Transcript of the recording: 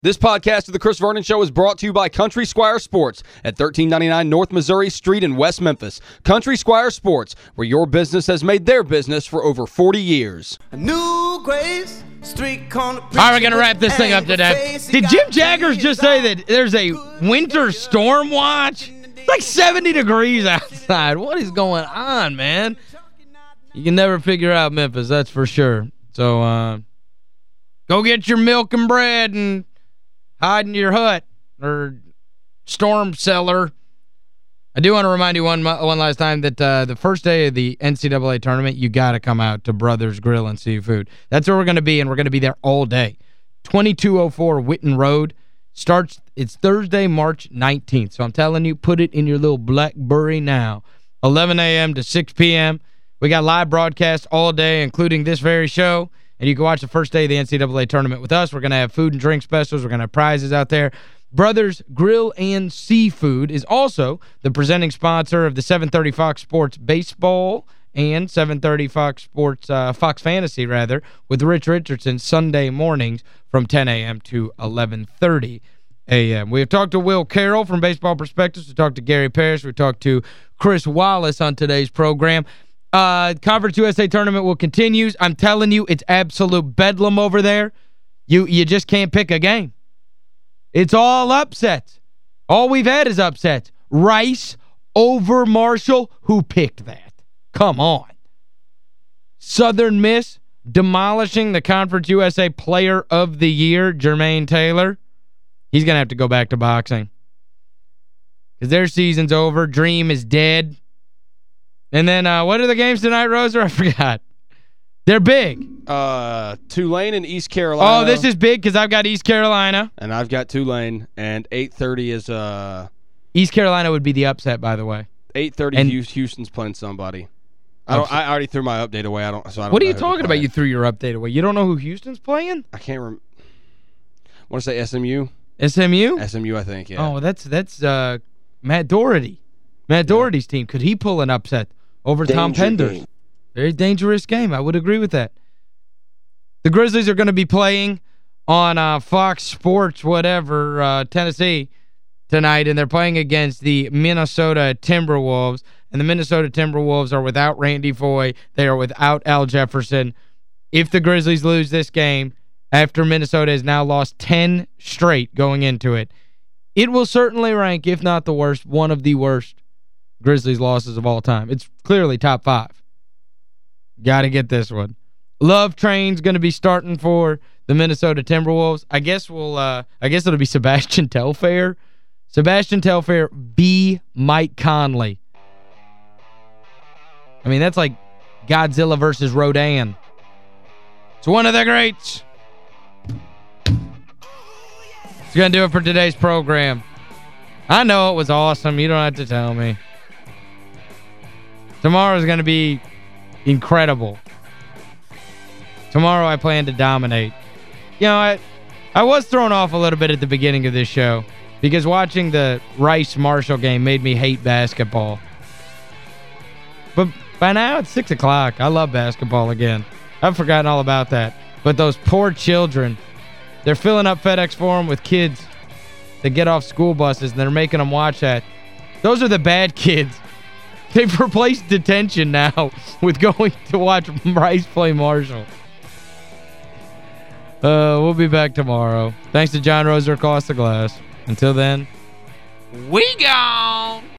This podcast of The Chris Vernon Show is brought to you by Country Squire Sports at 1399 North Missouri Street in West Memphis. Country Squire Sports, where your business has made their business for over 40 years. A new grace, street corner All right, we're going to wrap this thing up today. Did Jim Jaggers just say that there's a winter storm watch? It's like 70 degrees outside. What is going on, man? You can never figure out Memphis, that's for sure. So, uh, go get your milk and bread and hide in your hut or storm cellar. I do want to remind you one one last time that uh, the first day of the NCAA tournament, you got to come out to Brothers Grill and Seafood. That's where we're going to be, and we're going to be there all day. 2204 Whitten Road starts, it's Thursday, March 19th. So I'm telling you, put it in your little Blackberry now. 11 a.m. to 6 p.m. We got live broadcast all day, including this very show. And you can watch the first day of the NCAA tournament with us. We're going to have food and drink specials. We're going to have prizes out there. Brothers Grill and Seafood is also the presenting sponsor of the 730 Fox Sports Baseball and 730 Fox Sports, uh, Fox Fantasy, rather, with Rich Richardson Sunday mornings from 10 a.m. to 1130 a.m. We have talked to Will Carroll from Baseball Prospectus. We talked to Gary Parrish. We talked to Chris Wallace on today's program. Uh, Conference USA tournament will continue. I'm telling you, it's absolute bedlam over there. You you just can't pick a game. It's all upsets. All we've had is upsets. Rice over Marshall. Who picked that? Come on. Southern Miss demolishing the Conference USA Player of the Year, Jermaine Taylor. He's going to have to go back to boxing. Because their season's over. Dream is dead. And then, uh, what are the games tonight, Roser? I forgot. They're big. Uh, Tulane and East Carolina. Oh, this is big because I've got East Carolina. And I've got Tulane. And 8.30 is... uh East Carolina would be the upset, by the way. 8.30 and Houston's playing somebody. I don't. I already threw my update away. I don't. So I don't What are you talking about? You threw your update away. You don't know who Houston's playing? I can't remember. want to say SMU? SMU? SMU, I think. Yeah. Oh, that's that's uh, Matt Doherty. Matt Doherty's yeah. team. Could he pull an upset over Danger Tom Penders? Game. Very dangerous game. I would agree with that. The Grizzlies are going to be playing on uh, Fox Sports, whatever, uh, Tennessee tonight, and they're playing against the Minnesota Timberwolves. And the Minnesota Timberwolves are without Randy Foye. They are without Al Jefferson. If the Grizzlies lose this game, after Minnesota has now lost 10 straight going into it, it will certainly rank, if not the worst, one of the worst Grizzlies losses of all time. It's clearly top five. Got to get this one. Love Train's going to be starting for the Minnesota Timberwolves. I guess we'll uh I guess it'll be Sebastian Telfair. Sebastian Telfair B Mike Conley. I mean, that's like Godzilla versus Rodan. It's one of the greats. It's going to do it for today's program. I know it was awesome. You don't have to tell me. Tomorrow's going to be incredible. Tomorrow I plan to dominate. You know, I, I was thrown off a little bit at the beginning of this show because watching the Rice-Marshall game made me hate basketball. But by now it's 6 o'clock. I love basketball again. I've forgotten all about that. But those poor children, they're filling up FedEx Forum with kids that get off school buses and they're making them watch that. Those are the bad kids. They've replaced detention now with going to watch Rice play Marshall. Uh, we'll be back tomorrow. Thanks to John Roser across the glass. Until then, we gone!